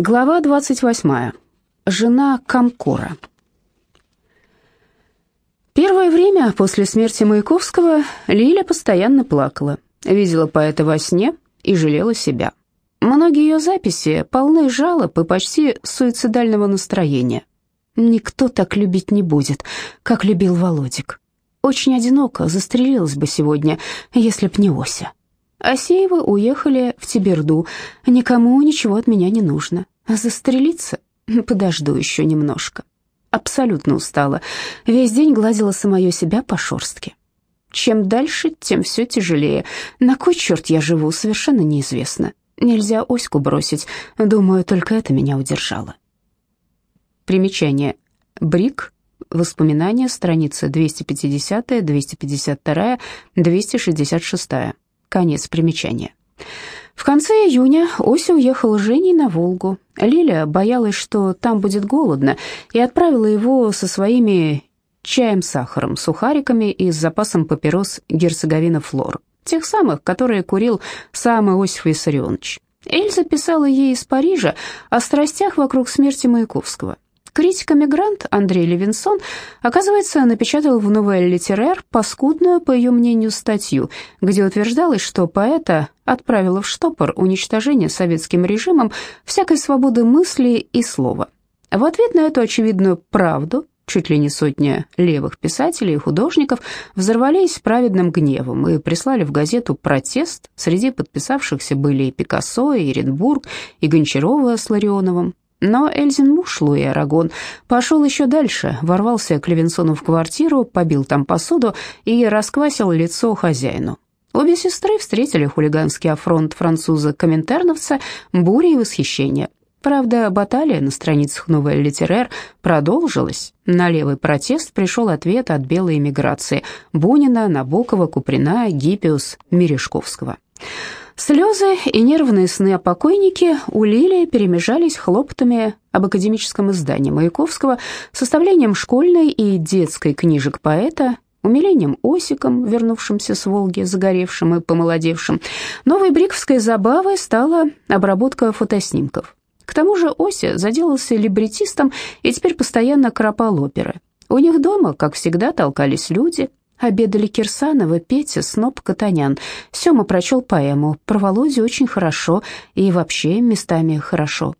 Глава 28. Жена Комкора. Первое время после смерти Маяковского Лиля постоянно плакала, видела поэта во сне и жалела себя. Многие ее записи полны жалоб и почти суицидального настроения. Никто так любить не будет, как любил Володик. Очень одиноко застрелилась бы сегодня, если б не Ося. Асеевы уехали в Тиберду. Никому ничего от меня не нужно. А застрелиться? Подожду еще немножко. Абсолютно устала. Весь день гладила самое себя по шорстке. Чем дальше, тем все тяжелее. На кой черт я живу, совершенно неизвестно. Нельзя Оську бросить. Думаю, только это меня удержало. Примечание. Брик. Воспоминания. Страница 250, 252, 266. Конец примечания. В конце июня Ося уехала с Женей на Волгу. Лиля боялась, что там будет голодно, и отправила его со своими чаем, сахаром, сухариками и с запасом папирос герцоговина Флор, тех самых, которые курил сам Иосиф Виссарионович. Эльза писала ей из Парижа о страстях вокруг смерти Маяковского. Критик-эмигрант Андрей Левинсон, оказывается, напечатал в «Новель Литерер» паскудную, по ее мнению, статью, где утверждалось, что поэта отправила в штопор уничтожение советским режимом всякой свободы мысли и слова. В ответ на эту очевидную правду чуть ли не сотня левых писателей и художников взорвались праведным гневом и прислали в газету протест. Среди подписавшихся были и Пикассо, и Эренбург, и Гончарова с Ларионовым. Но Эльзин муж, Луи Арагон, пошел еще дальше, ворвался к Левинсону в квартиру, побил там посуду и расквасил лицо хозяину. Обе сестры встретили хулиганский афронт француза-коминтерновца бурей восхищения. Правда, баталия на страницах «Новая литерер» продолжилась. На левый протест пришел ответ от белой эмиграции Бунина, Набокова, Куприна, Гиппиус, Мережковского. Слезы и нервные сны о покойнике у Лилии перемежались хлопотами об академическом издании Маяковского, составлением школьной и детской книжек поэта, умилением Осиком, вернувшимся с Волги, загоревшим и помолодевшим. Новой бриковской забавой стала обработка фотоснимков. К тому же Ося заделался либретистом и теперь постоянно кропал оперы. У них дома, как всегда, толкались люди, Обедали Кирсанова, Петя, Сноб, Катанян. Сёма прочел поэму. Про Володю очень хорошо и вообще местами хорошо.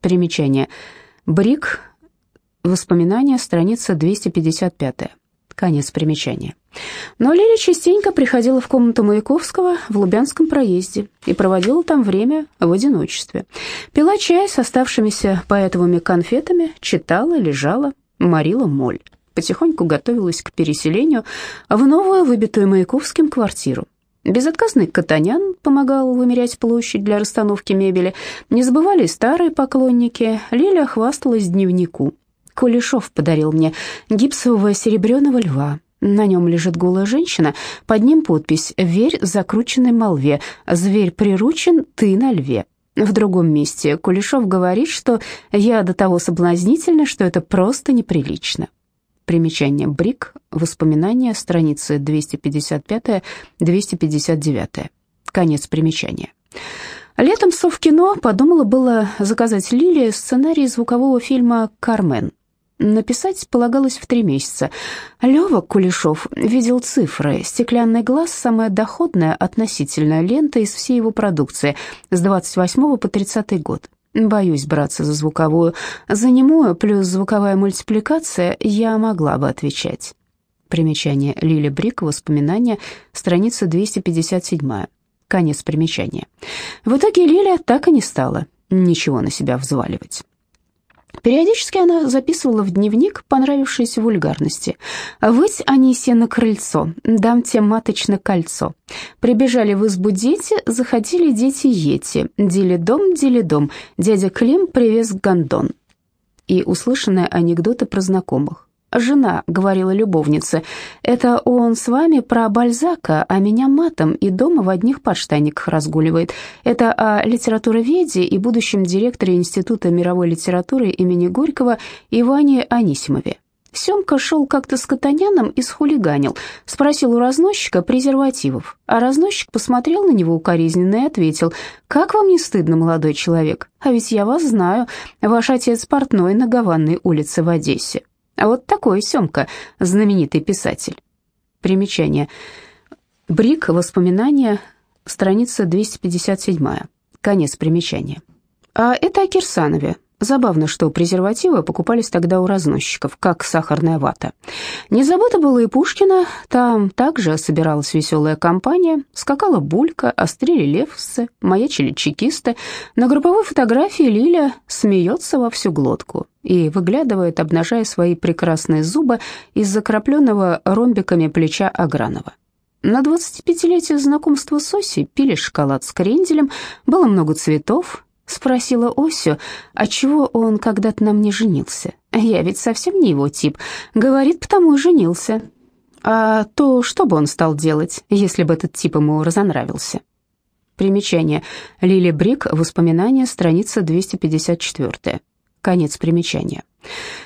Примечание. Брик. Воспоминания, страница 255. Конец примечания. Но Лиля частенько приходила в комнату Маяковского в Лубянском проезде и проводила там время в одиночестве. Пила чай с оставшимися поэтовыми конфетами, читала, лежала, морила моль потихоньку готовилась к переселению в новую, выбитую Маяковским квартиру. Безотказный Катанян помогал вымерять площадь для расстановки мебели. Не забывали старые поклонники. Лиля хвасталась дневнику. Кулешов подарил мне гипсового серебряного льва. На нем лежит голая женщина, под ним подпись «Верь закрученной молве, зверь приручен, ты на льве». В другом месте Кулешов говорит, что я до того соблазнительна, что это просто неприлично. Примечание Брик. Воспоминания. Страницы 255-259. Конец примечания. Летом Совкино подумала было заказать Лиле сценарий звукового фильма «Кармен». Написать полагалось в три месяца. Лёва Кулешов видел цифры. «Стеклянный глаз» — самая доходная относительная лента из всей его продукции с 28 по 30 год. Боюсь браться за звуковую. За немую плюс звуковая мультипликация я могла бы отвечать. Примечание Лили Брик, воспоминания, страница 257. Конец примечания. В итоге Лиля так и не стала ничего на себя взваливать. Периодически она записывала в дневник понравившиеся вульгарности. «Выть Анисия на крыльцо, дам тебе маточное кольцо. Прибежали в избу дети, заходили дети-ети. Дили дом, дили дом, дядя Клим привез гондон». И услышанные анекдоты про знакомых. «Жена», — говорила любовница, — «это он с вами про Бальзака, а меня матом и дома в одних подштанниках разгуливает. Это о литературоведе и будущем директоре Института мировой литературы имени Горького Иване Анисимове. Семка шел как-то с Катаняном и схулиганил. Спросил у разносчика презервативов. А разносчик посмотрел на него укоризненно и ответил, «Как вам не стыдно, молодой человек? А ведь я вас знаю. Ваш отец портной на Гаванной улице в Одессе». А вот такой Семка, знаменитый писатель. Примечание. Брик, воспоминания, страница 257. Конец примечания. А это о Кирсанове. Забавно, что презервативы покупались тогда у разносчиков, как сахарная вата. Не забыто было и Пушкина, там также собиралась веселая компания, скакала булька, острили левцы, маячили чекисты. На групповой фотографии Лиля смеется во всю глотку и выглядывает, обнажая свои прекрасные зубы из закрапленного ромбиками плеча Агранова. На 25-летие знакомства с Осей пили шоколад с кренделем, было много цветов, Спросила Осю, а чего он когда-то на мне женился. Я ведь совсем не его тип. Говорит, потому и женился. А то что бы он стал делать, если бы этот тип ему разонравился? Примечание. Лили Брик. Воспоминания. Страница 254. Конец примечания.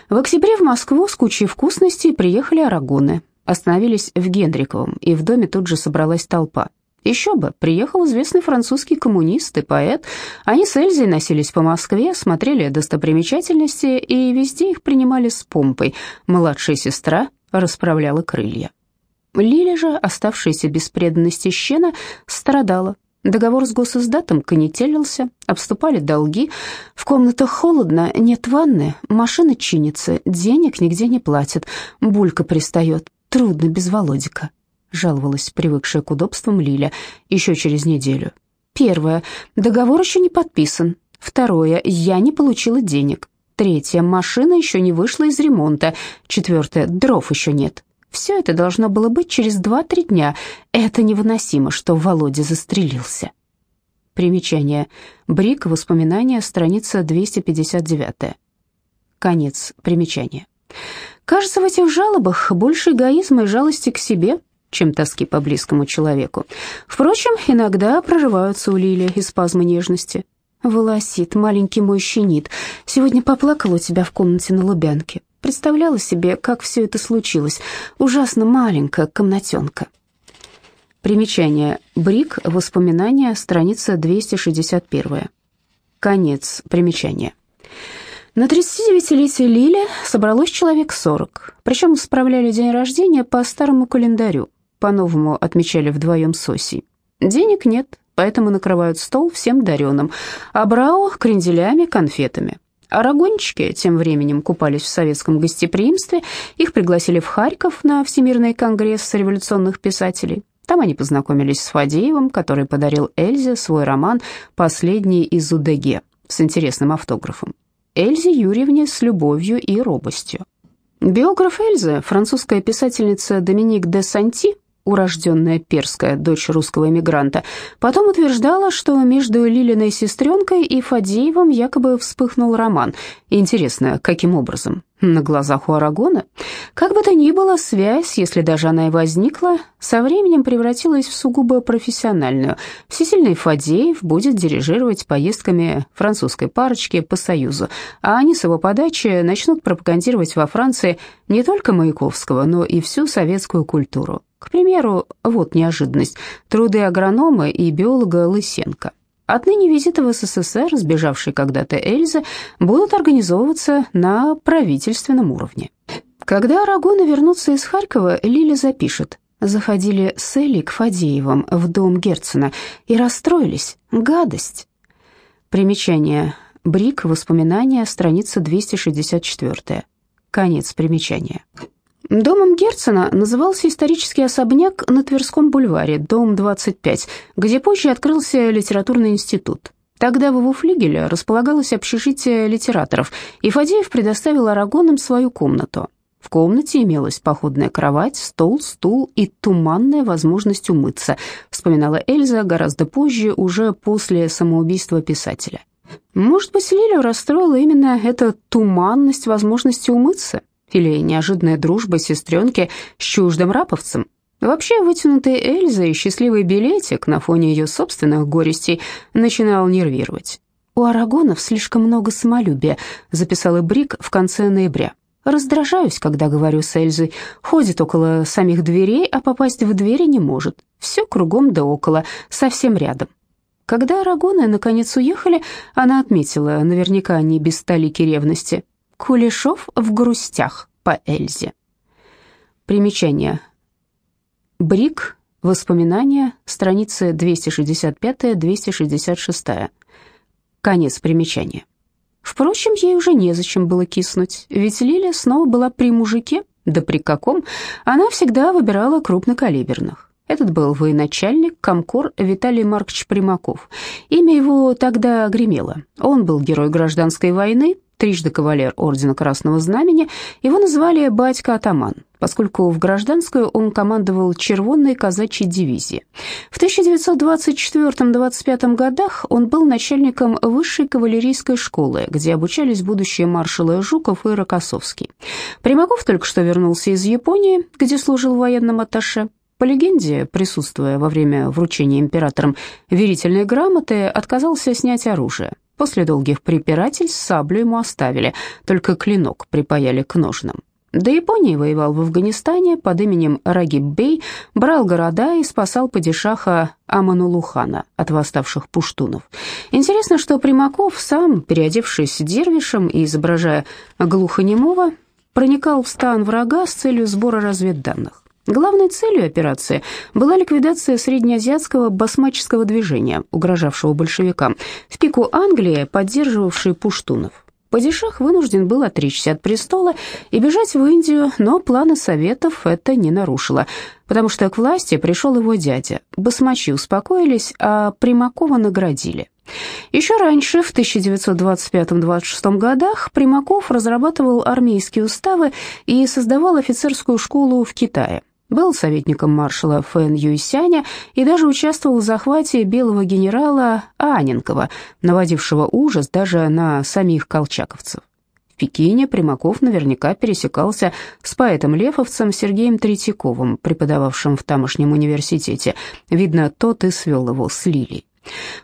В октябре в Москву с кучей вкусностей приехали арагоны. Остановились в Генриковом, и в доме тут же собралась толпа. Еще бы, приехал известный французский коммунист и поэт. Они с Эльзой носились по Москве, смотрели достопримечательности и везде их принимали с помпой. Младшая сестра расправляла крылья. Лиля же, оставшаяся без преданности Щена, страдала. Договор с госиздатом конетелился, обступали долги. В комнатах холодно, нет ванны, машина чинится, денег нигде не платят. Булька пристает, трудно без Володика жаловалась привыкшая к удобствам Лиля еще через неделю. Первое. Договор еще не подписан. Второе. Я не получила денег. Третье. Машина еще не вышла из ремонта. Четвертое. Дров еще нет. Все это должно было быть через два-три дня. Это невыносимо, что Володя застрелился. Примечание. Брик. Воспоминания. Страница 259. Конец примечания. Кажется, в этих жалобах больше эгоизма и жалости к себе, чем тоски по близкому человеку. Впрочем, иногда прорываются у Лили и спазмы нежности. «Волосит, маленький мой щенит, сегодня поплакал у тебя в комнате на Лубянке. Представляла себе, как все это случилось. Ужасно маленькая комнатенка». Примечание. Брик. Воспоминания. Страница 261. Конец примечания. На 39-летие Лили собралось человек 40, причем справляли день рождения по старому календарю по-новому отмечали вдвоем с Осей. Денег нет, поэтому накрывают стол всем дареным, а Брау — кренделями, конфетами. Арагончики тем временем купались в советском гостеприимстве, их пригласили в Харьков на Всемирный конгресс революционных писателей. Там они познакомились с Фадеевым, который подарил Эльзе свой роман «Последний из УДГ» с интересным автографом. Эльзе Юрьевне с любовью и робостью. Биограф Эльзы, французская писательница Доминик де Санти, урожденная перская дочь русского эмигранта, потом утверждала, что между Лилиной сестренкой и Фадеевым якобы вспыхнул роман. Интересно, каким образом? На глазах у Арагона? Как бы то ни было, связь, если даже она и возникла, со временем превратилась в сугубо профессиональную. Всесильный Фадеев будет дирижировать поездками французской парочки по Союзу, а они с его подачи начнут пропагандировать во Франции не только Маяковского, но и всю советскую культуру. К примеру, вот неожиданность, труды агронома и биолога Лысенко. Отныне визиты в СССР, сбежавшие когда-то Эльзы, будут организовываться на правительственном уровне. Когда Арагоны вернутся из Харькова, Лиля запишет. Заходили с Элли к Фадеевым в дом Герцена и расстроились. Гадость. Примечание. Брик. Воспоминания. Страница 264. Конец примечания. Домом Герцена назывался исторический особняк на Тверском бульваре, дом 25, где позже открылся литературный институт. Тогда в его флигеле располагалось общежитие литераторов, и Фадеев предоставил Арагонам свою комнату. В комнате имелась походная кровать, стол, стул и туманная возможность умыться, вспоминала Эльза гораздо позже, уже после самоубийства писателя. Может быть, Лилю расстроила именно эта туманность возможности умыться? Или неожиданная дружба сестренки с чуждым раповцем. Вообще, вытянутая Эльза и счастливый билетик на фоне ее собственных горестей начинал нервировать. «У Арагонов слишком много самолюбия», — записала Брик в конце ноября. Раздражаюсь, когда говорю с Эльзой. Ходит около самих дверей, а попасть в двери не может. Все кругом да около, совсем рядом. Когда Арагоны наконец уехали, она отметила, наверняка не без столики ревности, «Кулешов в грустях» по Эльзе. Примечание. Брик. Воспоминания. Страницы 265-266. Конец примечания. Впрочем, ей уже незачем было киснуть, ведь Лиля снова была при мужике, да при каком, она всегда выбирала крупнокалиберных. Этот был военачальник, комкор Виталий Маркович Примаков. Имя его тогда гремело. Он был герой гражданской войны, трижды кавалер Ордена Красного Знамени, его называли «батька-атаман», поскольку в гражданскую он командовал червонной казачьей дивизией. В 1924-25 годах он был начальником высшей кавалерийской школы, где обучались будущие маршалы Жуков и Рокоссовский. Примаков только что вернулся из Японии, где служил военным атташе. По легенде, присутствуя во время вручения императором верительной грамоты, отказался снять оружие. После долгих препирательств саблю ему оставили, только клинок припаяли к ножнам. До Японии воевал в Афганистане под именем Рагиб-бей, брал города и спасал падишаха Аманулухана от восставших пуштунов. Интересно, что Примаков сам, переодевшись дервишем и изображая глухонемого, проникал в стан врага с целью сбора разведданных. Главной целью операции была ликвидация среднеазиатского басмаческого движения, угрожавшего большевикам, в пику Англии, поддерживавшей пуштунов. Падишах вынужден был отречься от престола и бежать в Индию, но планы советов это не нарушило, потому что к власти пришел его дядя. Басмачи успокоились, а Примакова наградили. Еще раньше, в 1925-26 годах, Примаков разрабатывал армейские уставы и создавал офицерскую школу в Китае был советником маршала Фэн Юйсяня и даже участвовал в захвате белого генерала Аненкова, наводившего ужас даже на самих колчаковцев. В Пекине Примаков наверняка пересекался с поэтом-лефовцем Сергеем Третьяковым, преподававшим в тамошнем университете. Видно, тот и свел его с Лилией.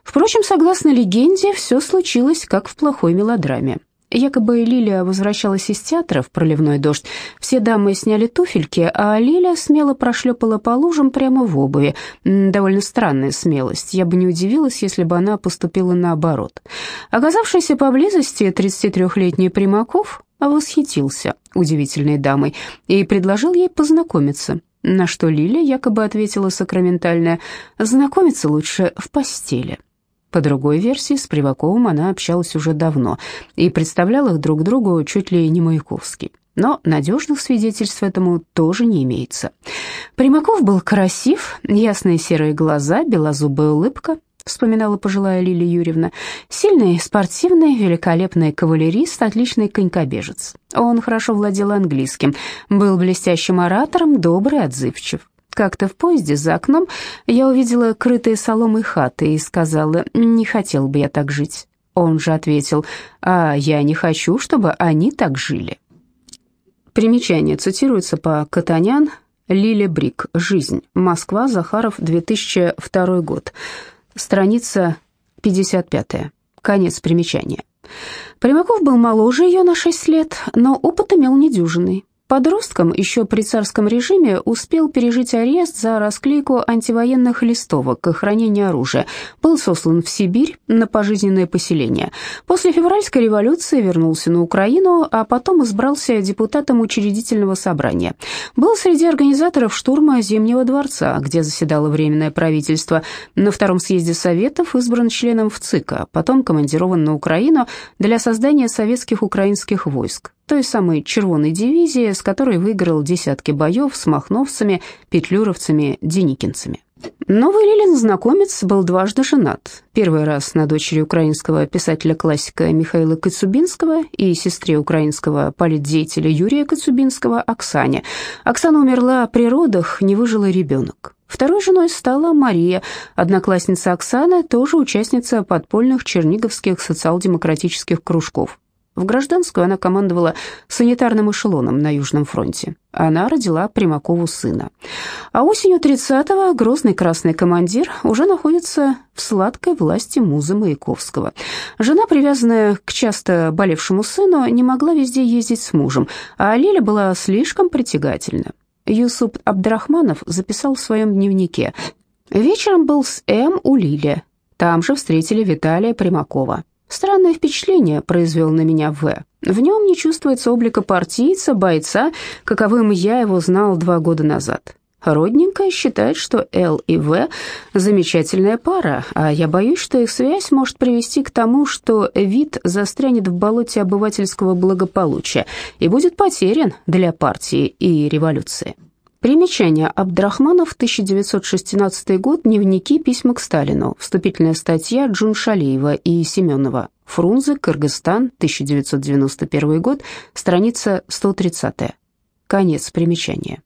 Впрочем, согласно легенде, все случилось как в плохой мелодраме. Якобы Лилия возвращалась из театра в проливной дождь. Все дамы сняли туфельки, а Лиля смело прошлепала по лужам прямо в обуви. Довольно странная смелость. Я бы не удивилась, если бы она поступила наоборот. Оказавшийся поблизости 33-летний Примаков восхитился удивительной дамой и предложил ей познакомиться. На что Лиля якобы ответила сакраментальная «знакомиться лучше в постели». По другой версии, с Приваковым она общалась уже давно и представляла их друг другу чуть ли не Маяковский. Но надежных свидетельств этому тоже не имеется. Примаков был красив, ясные серые глаза, белозубая улыбка, вспоминала пожилая Лилия Юрьевна. Сильный, спортивный, великолепный кавалерист, отличный конькобежец. Он хорошо владел английским, был блестящим оратором, добрый, отзывчив. Как-то в поезде за окном я увидела крытые соломой хаты и сказала, не хотел бы я так жить. Он же ответил, а я не хочу, чтобы они так жили. Примечание цитируется по Катанян, Лиля Брик, «Жизнь», Москва, Захаров, 2002 год, страница 55, конец примечания. Примаков был моложе ее на 6 лет, но опыт имел недюжинный. Подростком еще при царском режиме успел пережить арест за расклейку антивоенных листовок и хранение оружия. Был сослан в Сибирь на пожизненное поселение. После февральской революции вернулся на Украину, а потом избрался депутатом учредительного собрания. Был среди организаторов штурма Зимнего дворца, где заседало Временное правительство. На втором съезде Советов избран членом ВЦИКа, потом командирован на Украину для создания советских украинских войск той самой червоной дивизии, с которой выиграл десятки боев с махновцами, петлюровцами, деникинцами. Новый Лилин знакомец был дважды женат. Первый раз на дочери украинского писателя-классика Михаила Коцубинского и сестре украинского политдеятеля Юрия Коцубинского Оксане. Оксана умерла при родах, не выжила ребенок. Второй женой стала Мария, одноклассница Оксаны, тоже участница подпольных черниговских социал-демократических кружков. В гражданскую она командовала санитарным эшелоном на Южном фронте. Она родила Примакову сына. А осенью 30-го грозный красный командир уже находится в сладкой власти музы Маяковского. Жена, привязанная к часто болевшему сыну, не могла везде ездить с мужем, а Лиля была слишком притягательна. Юсуп Абдрахманов записал в своем дневнике «Вечером был с М у Лили. Там же встретили Виталия Примакова. Странное впечатление произвел на меня В. В нем не чувствуется облика партийца, бойца, каковым я его знал два года назад. Родненькая считает, что Л и В – замечательная пара, а я боюсь, что их связь может привести к тому, что вид застрянет в болоте обывательского благополучия и будет потерян для партии и революции. Примечание. Абдрахманов, 1916 год, дневники, письма к Сталину, вступительная статья Джуншалиева и Семенова. Фрунзе, Кыргызстан, 1991 год, страница 130. Конец примечания.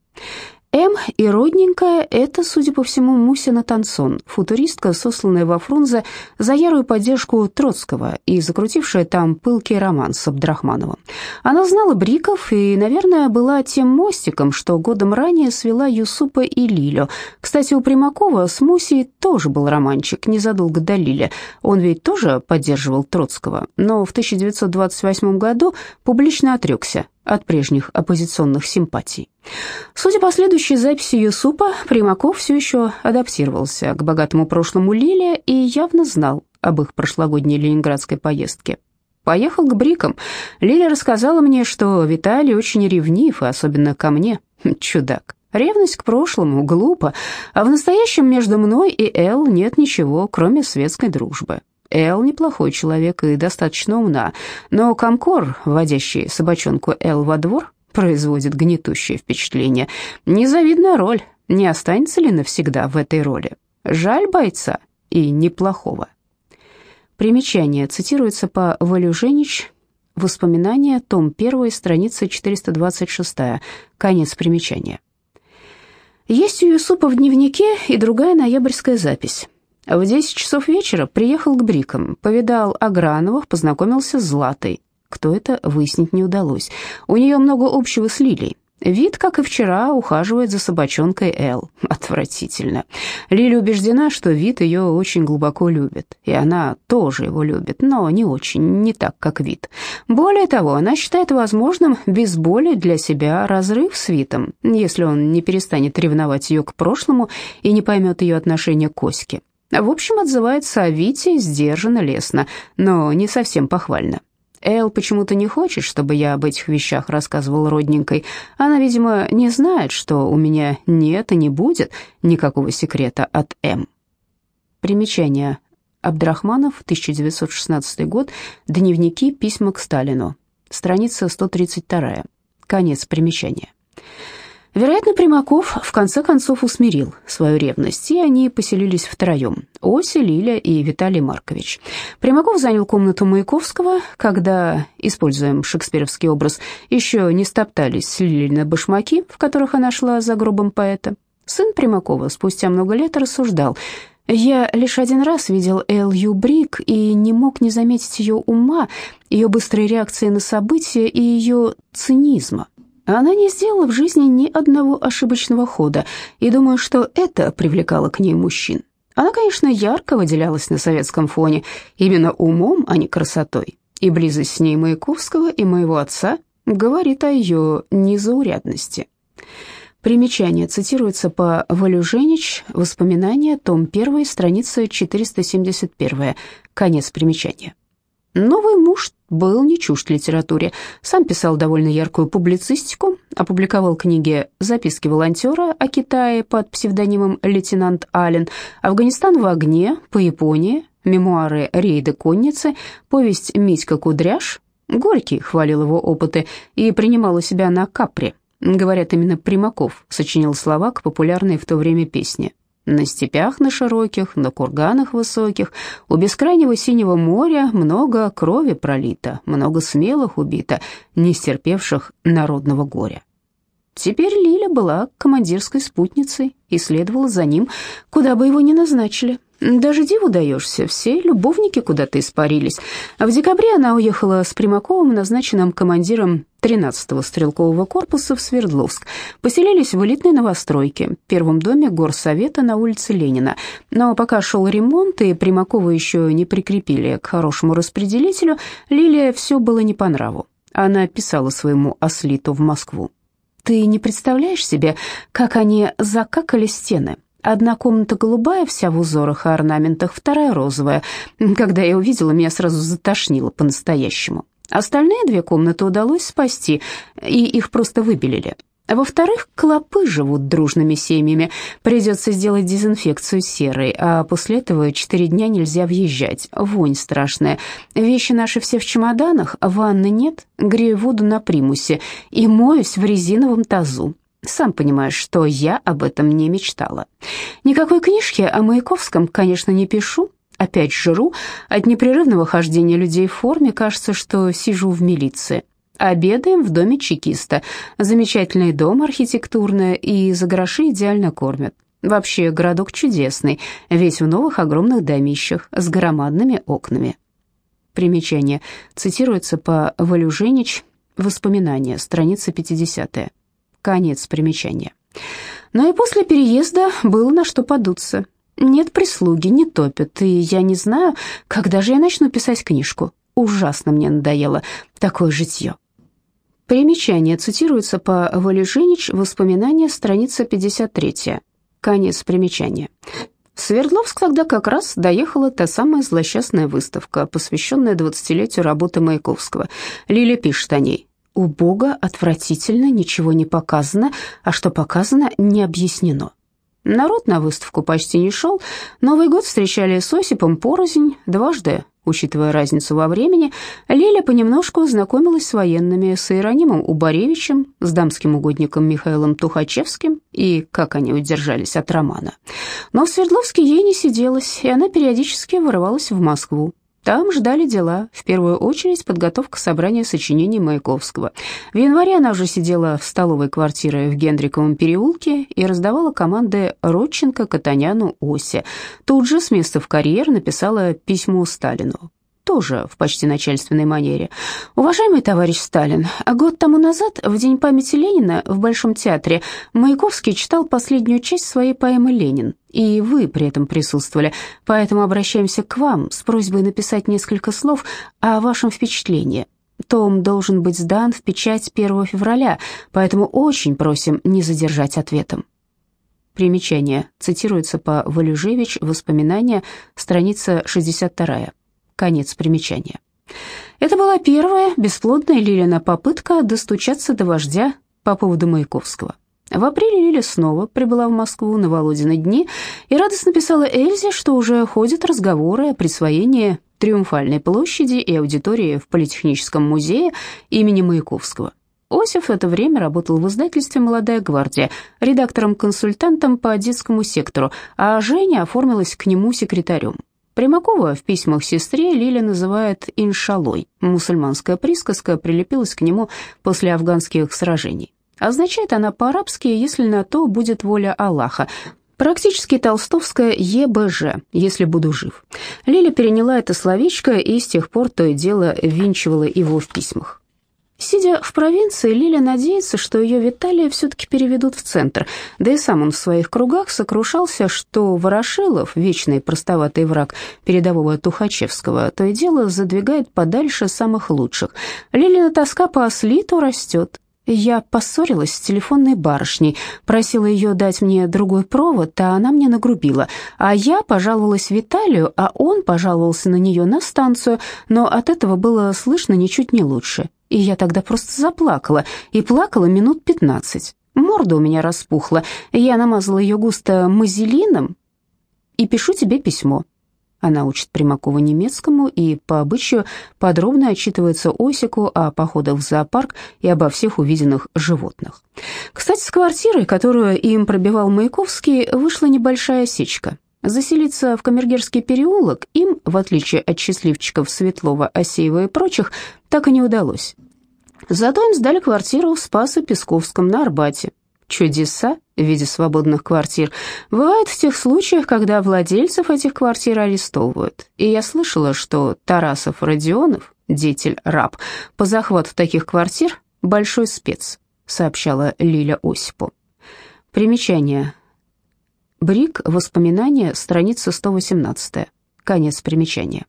М и родненькая – это, судя по всему, Мусина Тансон, футуристка, сосланная во Фрунзе за ярую поддержку Троцкого и закрутившая там пылкий роман с Абдрахмановым. Она знала Бриков и, наверное, была тем мостиком, что годом ранее свела Юсупа и Лилю. Кстати, у Примакова с Мусей тоже был романчик незадолго до Лили. Он ведь тоже поддерживал Троцкого, но в 1928 году публично отрекся от прежних оппозиционных симпатий. Судя по следующей записи Юсупа, Примаков все еще адаптировался к богатому прошлому Лилия и явно знал об их прошлогодней ленинградской поездке. Поехал к Брикам. Лиля рассказала мне, что Виталий очень ревнив, и особенно ко мне. Чудак. Ревность к прошлому, глупо, а в настоящем между мной и Эл нет ничего, кроме светской дружбы. Эл неплохой человек и достаточно умна, но комкор, вводящий собачонку Эл во двор, производит гнетущее впечатление. Незавидная роль, не останется ли навсегда в этой роли? Жаль бойца и неплохого. Примечание цитируется по Валюженич, воспоминания, том 1, страница 426, конец примечания. Есть у Юсупа в дневнике и другая ноябрьская запись. В 10 часов вечера приехал к Брикам, повидал Аграновых, познакомился с Златой. Кто это, выяснить не удалось. У нее много общего с Лилией. Вид, как и вчера, ухаживает за собачонкой Эл. Отвратительно. Лили убеждена, что Вид ее очень глубоко любит. И она тоже его любит, но не очень, не так, как Вид. Более того, она считает возможным без боли для себя разрыв с Витом, если он не перестанет ревновать ее к прошлому и не поймет ее отношение к Оське. В общем, отзывается о Вите сдержанно, лестно, но не совсем похвально. Эл почему-то не хочет, чтобы я об этих вещах рассказывал родненькой. Она, видимо, не знает, что у меня нет и не будет никакого секрета от М. Примечание. Абдрахманов, 1916 год, дневники, письма к Сталину. Страница 132. Конец примечания. Вероятно, Примаков в конце концов усмирил свою ревность, и они поселились втроем – Ося, Лиля и Виталий Маркович. Примаков занял комнату Маяковского, когда, используем шекспировский образ, еще не стоптались Лилины башмаки, в которых она шла за гробом поэта. Сын Примакова спустя много лет рассуждал – я лишь один раз видел Элью Брик и не мог не заметить ее ума, ее быстрой реакции на события и ее цинизма. Она не сделала в жизни ни одного ошибочного хода, и думаю, что это привлекало к ней мужчин. Она, конечно, ярко выделялась на советском фоне, именно умом, а не красотой. И близость с ней Маяковского и моего отца говорит о ее незаурядности. Примечание цитируется по Валюженич, воспоминания, том 1, страница 471, конец примечания. Новый муж был не чужд литературе. Сам писал довольно яркую публицистику, опубликовал книги «Записки волонтера» о Китае под псевдонимом «Лейтенант Аллен», «Афганистан в огне», «По Японии», мемуары «Рейды конницы», повесть «Митька Кудряш». Горький хвалил его опыты и принимал у себя на капре. Говорят, именно Примаков сочинил слова к популярной в то время песне на степях на широких, на курганах высоких, у бескрайнего синего моря много крови пролито, много смелых убито, не стерпевших народного горя. Теперь Лиля была командирской спутницей и следовала за ним, куда бы его ни назначили. Даже диву даешься, все любовники куда-то испарились. А в декабре она уехала с Примаковым, назначенным командиром 13-го стрелкового корпуса в Свердловск. Поселились в элитной новостройке, первом доме горсовета на улице Ленина. Но пока шел ремонт и Примакова еще не прикрепили к хорошему распределителю, Лилия все было не по нраву. Она писала своему ослиту в Москву. «Ты не представляешь себе, как они закакали стены?» Одна комната голубая, вся в узорах и орнаментах, вторая розовая. Когда я увидела, меня сразу затошнило по-настоящему. Остальные две комнаты удалось спасти, и их просто выбелили. Во-вторых, клопы живут дружными семьями. Придется сделать дезинфекцию серой, а после этого четыре дня нельзя въезжать. Вонь страшная. Вещи наши все в чемоданах, ванны нет. Грею воду на примусе и моюсь в резиновом тазу. Сам понимаешь, что я об этом не мечтала. Никакой книжки о Маяковском, конечно, не пишу. Опять жру. От непрерывного хождения людей в форме кажется, что сижу в милиции. Обедаем в доме чекиста. Замечательный дом архитектурный, и за гроши идеально кормят. Вообще, городок чудесный, весь в новых огромных домищах с громадными окнами. Примечание. Цитируется по Валюженич «Воспоминания», страница 50 -я. Конец примечания. Но и после переезда было на что подуться. Нет прислуги, не топят, и я не знаю, когда же я начну писать книжку. Ужасно мне надоело такое житье. Примечание цитируется по Валежинич, воспоминания, страница 53. Конец примечания. В Свердловск тогда как раз доехала та самая злосчастная выставка, посвященная 20-летию работы Маяковского. Лиля пишет о ней. У Бога отвратительно, ничего не показано, а что показано, не объяснено. Народ на выставку почти не шел. Новый год встречали с Осипом порознь, дважды, учитывая разницу во времени. Лиля понемножку знакомилась с военными, с Иеронимом Убаревичем, с дамским угодником Михаилом Тухачевским и как они удержались от романа. Но в Свердловске ей не сиделось, и она периодически вырывалась в Москву. Там ждали дела, в первую очередь подготовка собрания сочинений Маяковского. В январе она уже сидела в столовой квартире в Гендриковом переулке и раздавала команды Родченко, Катаняну, Осе. Тут же с места в карьер написала письмо Сталину тоже в почти начальственной манере. «Уважаемый товарищ Сталин, год тому назад, в День памяти Ленина, в Большом театре, Маяковский читал последнюю часть своей поэмы «Ленин», и вы при этом присутствовали, поэтому обращаемся к вам с просьбой написать несколько слов о вашем впечатлении. Том должен быть сдан в печать 1 февраля, поэтому очень просим не задержать ответом». Примечание. Цитируется по Валюжевич, воспоминания, страница 62. Конец примечания. Это была первая бесплодная Лилина попытка достучаться до вождя по поводу Маяковского. В апреле Лиля снова прибыла в Москву на Володины дни и радостно писала Эльзе, что уже ходят разговоры о присвоении Триумфальной площади и аудитории в Политехническом музее имени Маяковского. Осиф в это время работал в издательстве «Молодая гвардия», редактором-консультантом по детскому сектору, а Женя оформилась к нему секретарем. Примакова в письмах сестре Лиля называет «иншалой». Мусульманская присказка прилепилась к нему после афганских сражений. Означает она по-арабски «если на то будет воля Аллаха», Практически толстовская ЕБЖ, если буду жив. Лиля переняла это словечко и с тех пор то и дело винчивала его в письмах. Сидя в провинции, Лиля надеется, что ее Виталия все-таки переведут в центр, да и сам он в своих кругах сокрушался, что Ворошилов, вечный простоватый враг передового Тухачевского, то и дело задвигает подальше самых лучших. Лилина тоска по ослиту растет. Я поссорилась с телефонной барышней, просила ее дать мне другой провод, а она мне нагрубила. А я пожаловалась Виталию, а он пожаловался на нее на станцию, но от этого было слышно ничуть не лучше и я тогда просто заплакала, и плакала минут пятнадцать. Морда у меня распухла, я намазала ее густо мазелином и пишу тебе письмо. Она учит Примакова немецкому и по обычаю подробно отчитывается Осику о походах в зоопарк и обо всех увиденных животных. Кстати, с квартирой, которую им пробивал Маяковский, вышла небольшая осечка. Заселиться в Камергерский переулок им, в отличие от счастливчиков Светлова, Осеева и прочих, так и не удалось. Зато им сдали квартиру в Спасо-Песковском на Арбате. Чудеса в виде свободных квартир бывают в тех случаях, когда владельцев этих квартир арестовывают. И я слышала, что Тарасов Родионов, деятель-раб, по захвату таких квартир большой спец, сообщала Лиля Осипу. Примечание. Брик, воспоминания, страница 118. Конец примечания.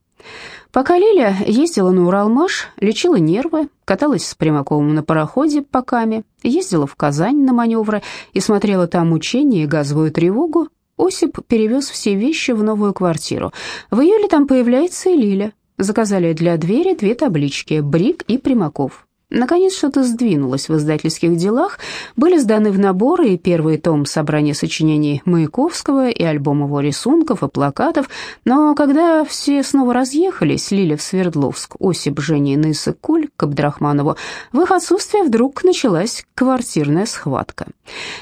Пока Лиля ездила на Уралмаш, лечила нервы, каталась с Примаковым на пароходе по Каме, ездила в Казань на маневры и смотрела там учения и газовую тревогу, Осип перевез все вещи в новую квартиру. В июле там появляется и Лиля. Заказали для двери две таблички «Брик» и «Примаков». Наконец что-то сдвинулось в издательских делах, были сданы в наборы и первый том собрания сочинений Маяковского, и альбом его рисунков и плакатов, но когда все снова разъехались, Лиля в Свердловск, Осип, Женя и Ныса Куль к в их отсутствие вдруг началась квартирная схватка.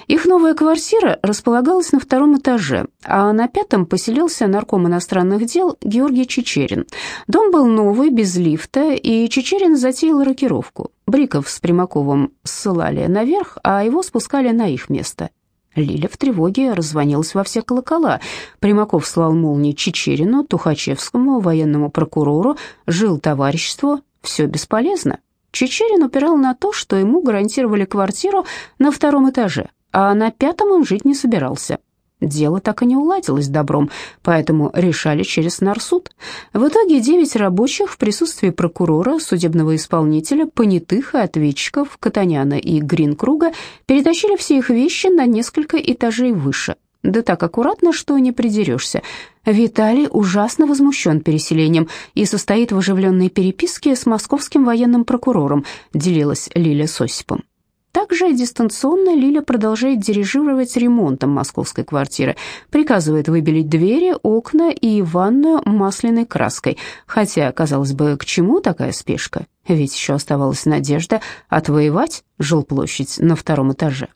Их новая квартира располагалась на втором этаже, а на пятом поселился нарком иностранных дел Георгий Чечерин. Дом был новый, без лифта, и Чечерин затеял рокировку. Бриков с Примаковым ссылали наверх, а его спускали на их место. Лиля в тревоге раззвонилась во все колокола. Примаков слал молнии Чечерину, Тухачевскому, военному прокурору, жил товариществу. Все бесполезно. Чечерин упирал на то, что ему гарантировали квартиру на втором этаже, а на пятом он жить не собирался. Дело так и не уладилось добром, поэтому решали через нарсуд. В итоге девять рабочих в присутствии прокурора, судебного исполнителя, понятых и ответчиков Катаняна и Гринкруга перетащили все их вещи на несколько этажей выше. Да так аккуратно, что не придерешься. Виталий ужасно возмущен переселением и состоит в оживленной переписке с московским военным прокурором, делилась Лиля с Осипом. Также дистанционно Лиля продолжает дирижировать ремонтом московской квартиры, приказывает выбелить двери, окна и ванную масляной краской, хотя, казалось бы, к чему такая спешка, ведь еще оставалась надежда отвоевать жилплощадь на втором этаже.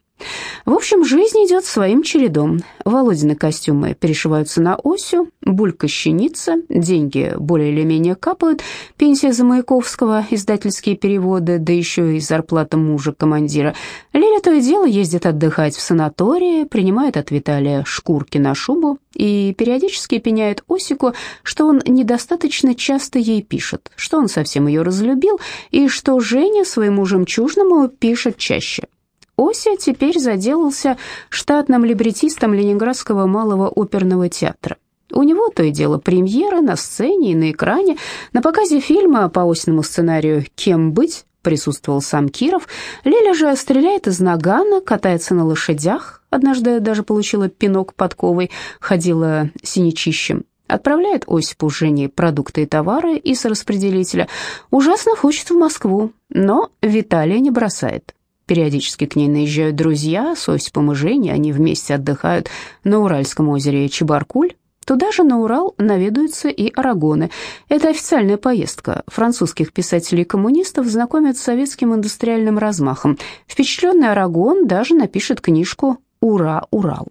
В общем, жизнь идет своим чередом. Володины костюмы перешиваются на осью, булька щенится, деньги более или менее капают, пенсия за Маяковского, издательские переводы, да еще и зарплата мужа-командира. Лиля то и дело ездит отдыхать в санатории, принимает от Виталия шкурки на шубу и периодически пеняет Осику, что он недостаточно часто ей пишет, что он совсем ее разлюбил и что Женя своему жемчужному пишет чаще. Ося теперь заделался штатным либретистом Ленинградского малого оперного театра. У него то и дело премьеры на сцене и на экране. На показе фильма по осному сценарию «Кем быть?» присутствовал сам Киров. Лиля же стреляет из нагана, катается на лошадях. Однажды даже получила пинок подковой, ходила синячищем. Отправляет Осипу Жене продукты и товары из распределителя. Ужасно хочет в Москву, но Виталия не бросает. Периодически к ней наезжают друзья, с Осипом и Женей, они вместе отдыхают на Уральском озере Чебаркуль. Туда же на Урал наведаются и арагоны. Это официальная поездка. Французских писателей-коммунистов знакомят с советским индустриальным размахом. Впечатленный Арагон даже напишет книжку «Ура, Урал».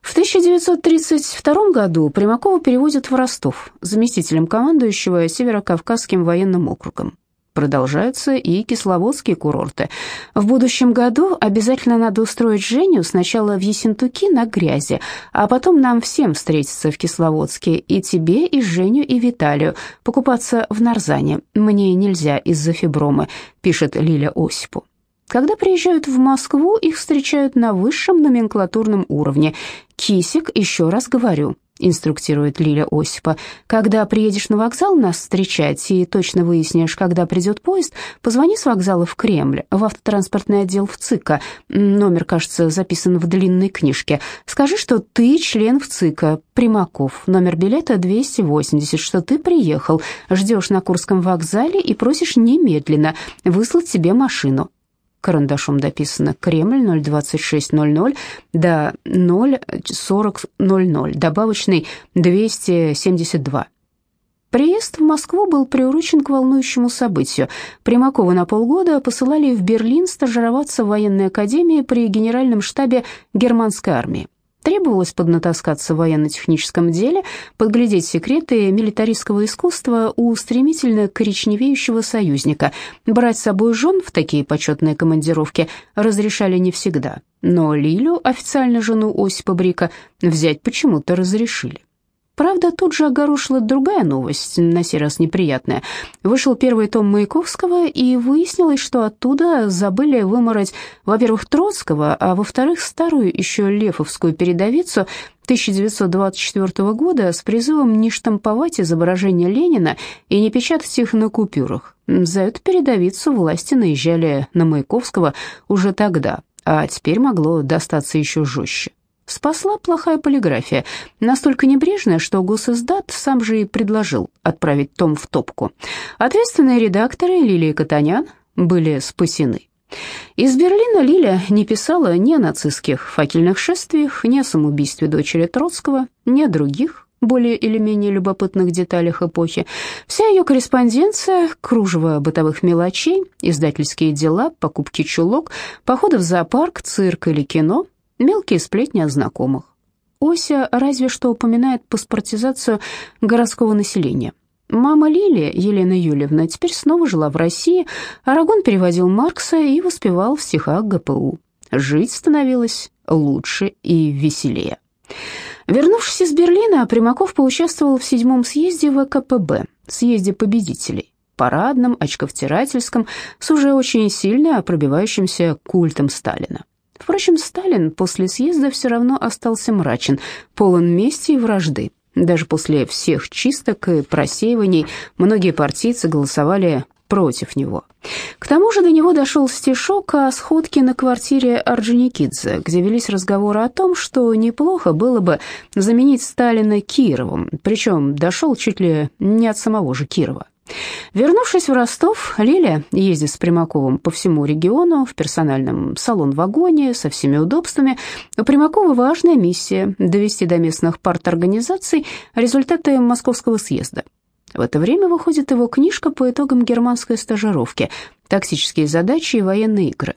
В 1932 году Примакова переводят в Ростов заместителем командующего Северо-Кавказским военным округом продолжаются и кисловодские курорты. В будущем году обязательно надо устроить Женю сначала в Ессентуки на грязи, а потом нам всем встретиться в Кисловодске, и тебе, и Женю, и Виталию, покупаться в Нарзане. Мне нельзя из-за фибромы, пишет Лиля Осипу. Когда приезжают в Москву, их встречают на высшем номенклатурном уровне. Кисик, еще раз говорю, инструктирует Лиля Осипа. Когда приедешь на вокзал нас встречать и точно выяснишь, когда придет поезд, позвони с вокзала в Кремль, в автотранспортный отдел в ЦИКа. Номер, кажется, записан в длинной книжке. Скажи, что ты член в ЦИКа, Примаков. Номер билета 280, что ты приехал, ждешь на Курском вокзале и просишь немедленно выслать тебе машину карандашом дописано Кремль 02600 до 04000, добавочный 272. Приезд в Москву был приурочен к волнующему событию. Примакова на полгода посылали в Берлин стажироваться в военной академии при генеральном штабе германской армии. Требовалось поднатаскаться в военно-техническом деле, подглядеть секреты милитаристского искусства у стремительно коричневеющего союзника. Брать с собой жен в такие почетные командировки разрешали не всегда. но Лилю, официально жену Осипа Брика, взять почему-то разрешили. Правда, тут же огорошила другая новость, на сей раз неприятная. Вышел первый том Маяковского, и выяснилось, что оттуда забыли вымороть, во-первых, Троцкого, а во-вторых, старую еще Лефовскую передовицу 1924 года с призывом не штамповать изображения Ленина и не печатать их на купюрах. За эту передовицу власти наезжали на Маяковского уже тогда, а теперь могло достаться еще жестче. Спасла плохая полиграфия, настолько небрежная, что госиздат сам же и предложил отправить том в топку. Ответственные редакторы Лилия Катанян были спасены. Из Берлина Лиля не писала ни о нацистских факельных шествиях, ни о самоубийстве дочери Троцкого, ни о других, более или менее любопытных деталях эпохи. Вся ее корреспонденция, кружево бытовых мелочей, издательские дела, покупки чулок, походы в зоопарк, цирк или кино, мелкие сплетни о знакомых. Ося разве что упоминает паспортизацию городского населения. Мама Лили, Елена Юльевна, теперь снова жила в России, Арагон переводил Маркса и воспевал в стихах ГПУ. Жить становилось лучше и веселее. Вернувшись из Берлина, Примаков поучаствовал в седьмом съезде ВКПБ, съезде победителей, парадном, очковтирательском, с уже очень сильно пробивающимся культом Сталина. Впрочем, Сталин после съезда все равно остался мрачен, полон мести и вражды. Даже после всех чисток и просеиваний многие партийцы голосовали против него. К тому же до него дошел стишок о сходке на квартире Орджоникидзе, где велись разговоры о том, что неплохо было бы заменить Сталина Кировым, причем дошел чуть ли не от самого же Кирова. Вернувшись в Ростов, Лиля ездит с Примаковым по всему региону в персональном салон-вагоне со всеми удобствами. У Примакова важная миссия – довести до местных парторганизаций результаты Московского съезда. В это время выходит его книжка по итогам германской стажировки «Тактические задачи и военные игры».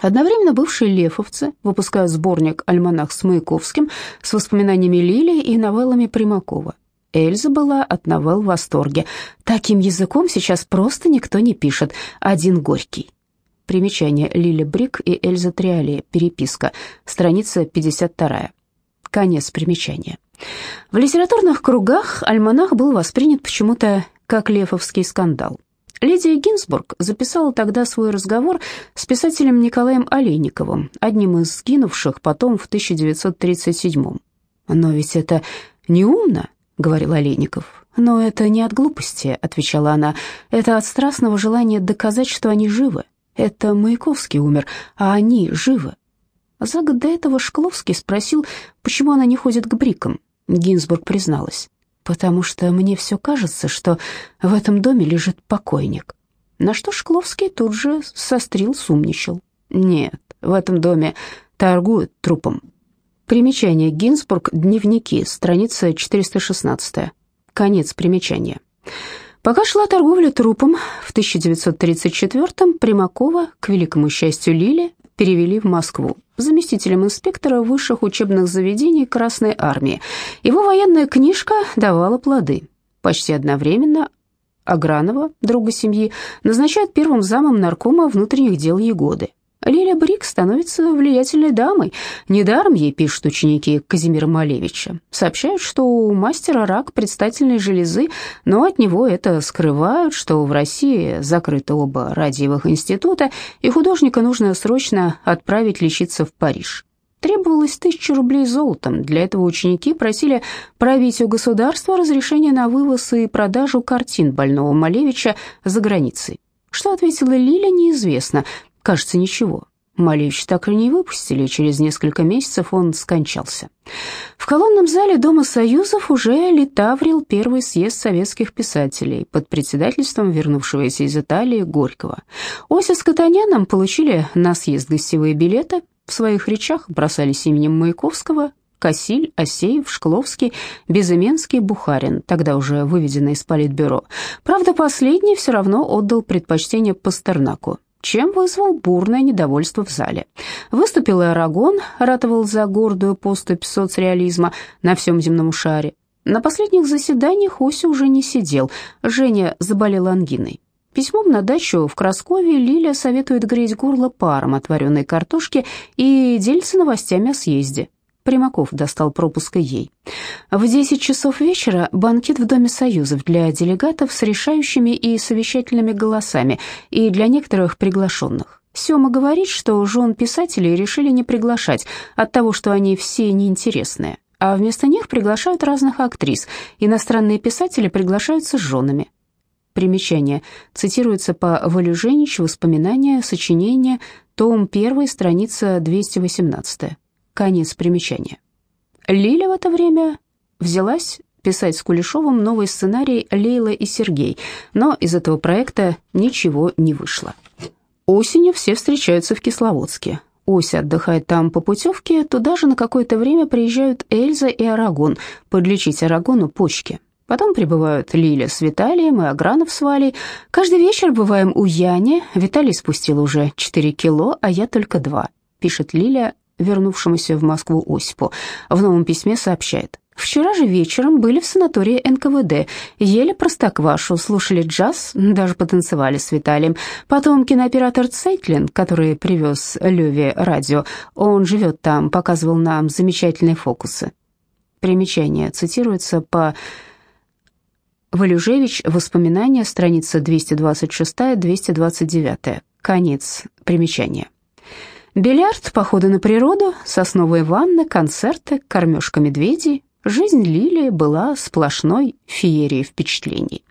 Одновременно бывшие лефовцы выпускают сборник «Альманах с Маяковским» с воспоминаниями Лили и новеллами Примакова. Эльза была от новелл в восторге. Таким языком сейчас просто никто не пишет. Один горький. Примечание Лили Брик и Эльза Триали. Переписка. Страница 52. Конец примечания. В литературных кругах альманах был воспринят почему-то как лефовский скандал. Лидия Гинзбург записала тогда свой разговор с писателем Николаем Олейниковым, одним из сгинувших потом в 1937 -м. «Но ведь это неумно», — говорил Олейников. «Но это не от глупости», — отвечала она. «Это от страстного желания доказать, что они живы. Это Маяковский умер, а они живы». За год до этого Шкловский спросил, почему она не ходит к брикам. Гинзбург призналась. «Потому что мне все кажется, что в этом доме лежит покойник». На что Шкловский тут же сострил, сумничал. «Нет, в этом доме торгуют трупом». Примечание Гинзбург, дневники, страница 416. Конец примечания. Пока шла торговля трупом, в 1934-м Примакова, к великому счастью Лили, перевели в Москву заместителем инспектора высших учебных заведений Красной Армии. Его военная книжка давала плоды. Почти одновременно Агранова, друга семьи, назначают первым замом наркома внутренних дел Егоды. Лиля Брик становится влиятельной дамой. Недаром ей пишут ученики Казимира Малевича. Сообщают, что у мастера рак предстательной железы, но от него это скрывают, что в России закрыты оба радиевых института, и художника нужно срочно отправить лечиться в Париж. Требовалось тысяча рублей золотом. Для этого ученики просили править у государства разрешение на вывоз и продажу картин больного Малевича за границей. Что ответила Лиля, неизвестно. Кажется, ничего. Малевич так и не выпустили, через несколько месяцев он скончался. В колонном зале Дома Союзов уже летаврил первый съезд советских писателей под председательством вернувшегося из Италии Горького. Ося с Катаняном получили на съезд гостевые билеты, в своих речах бросались именем Маяковского, Косиль, Осеев, Шкловский, Безыменский, Бухарин, тогда уже выведенный из политбюро. Правда, последний все равно отдал предпочтение Пастернаку, чем вызвал бурное недовольство в зале. Выступил Арагон, ратовал за гордую поступь соцреализма на всем земном шаре. На последних заседаниях Ося уже не сидел, Женя заболел ангиной. Письмом на дачу в Краскове Лиля советует греть горло паром от вареной картошки и делится новостями о съезде. Примаков достал пропуск ей. В 10 часов вечера банкет в Доме Союзов для делегатов с решающими и совещательными голосами и для некоторых приглашенных. Сёма говорит, что жен писателей решили не приглашать от того, что они все неинтересные, а вместо них приглашают разных актрис. Иностранные писатели приглашаются с женами. Примечание. Цитируется по Валюженич «Воспоминания», сочинение, том 1, страница 218. Конец примечания. Лиля в это время взялась писать с Кулешовым новый сценарий «Лейла и Сергей», но из этого проекта ничего не вышло. Осенью все встречаются в Кисловодске. Ося отдыхает там по путевке, туда же на какое-то время приезжают Эльза и Арагон подлечить Арагону почки. Потом прибывают Лиля с Виталием и Агранов с Валей. Каждый вечер бываем у Яни. Виталий спустил уже 4 кило, а я только 2, пишет Лиля вернувшемуся в Москву Осипу. В новом письме сообщает. Вчера же вечером были в санатории НКВД, ели простоквашу, слушали джаз, даже потанцевали с Виталием. Потом кинооператор Цейтлин, который привез Леве радио, он живет там, показывал нам замечательные фокусы. Примечание цитируется по Валюжевич, воспоминания, страница 226-229, конец примечания. Бильярд, походы на природу, сосновые ванны, концерты, кормежка медведей. Жизнь Лилии была сплошной феерией впечатлений.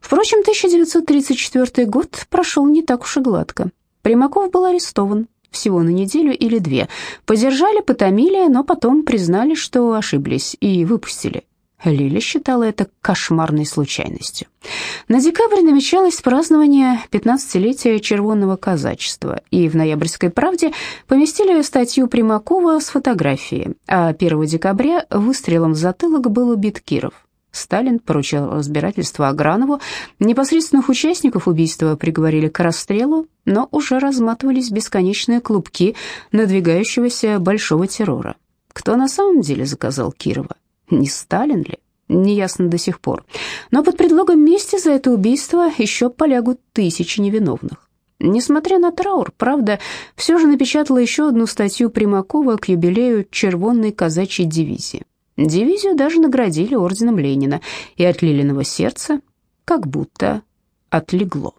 Впрочем, 1934 год прошел не так уж и гладко. Примаков был арестован всего на неделю или две. Подержали, потомили, но потом признали, что ошиблись, и выпустили. Лиля считала это кошмарной случайностью. На декабрь намечалось празднование 15-летия червонного казачества, и в «Ноябрьской правде» поместили статью Примакова с фотографией, а 1 декабря выстрелом в затылок был убит Киров. Сталин поручил разбирательство Агранову. Непосредственных участников убийства приговорили к расстрелу, но уже разматывались бесконечные клубки надвигающегося большого террора. Кто на самом деле заказал Кирова? Не Сталин ли? Неясно до сих пор. Но под предлогом мести за это убийство еще полягут тысячи невиновных. Несмотря на траур, правда, все же напечатала еще одну статью Примакова к юбилею Червонной казачьей дивизии. Дивизию даже наградили орденом Ленина, и от Лилиного сердца как будто отлегло.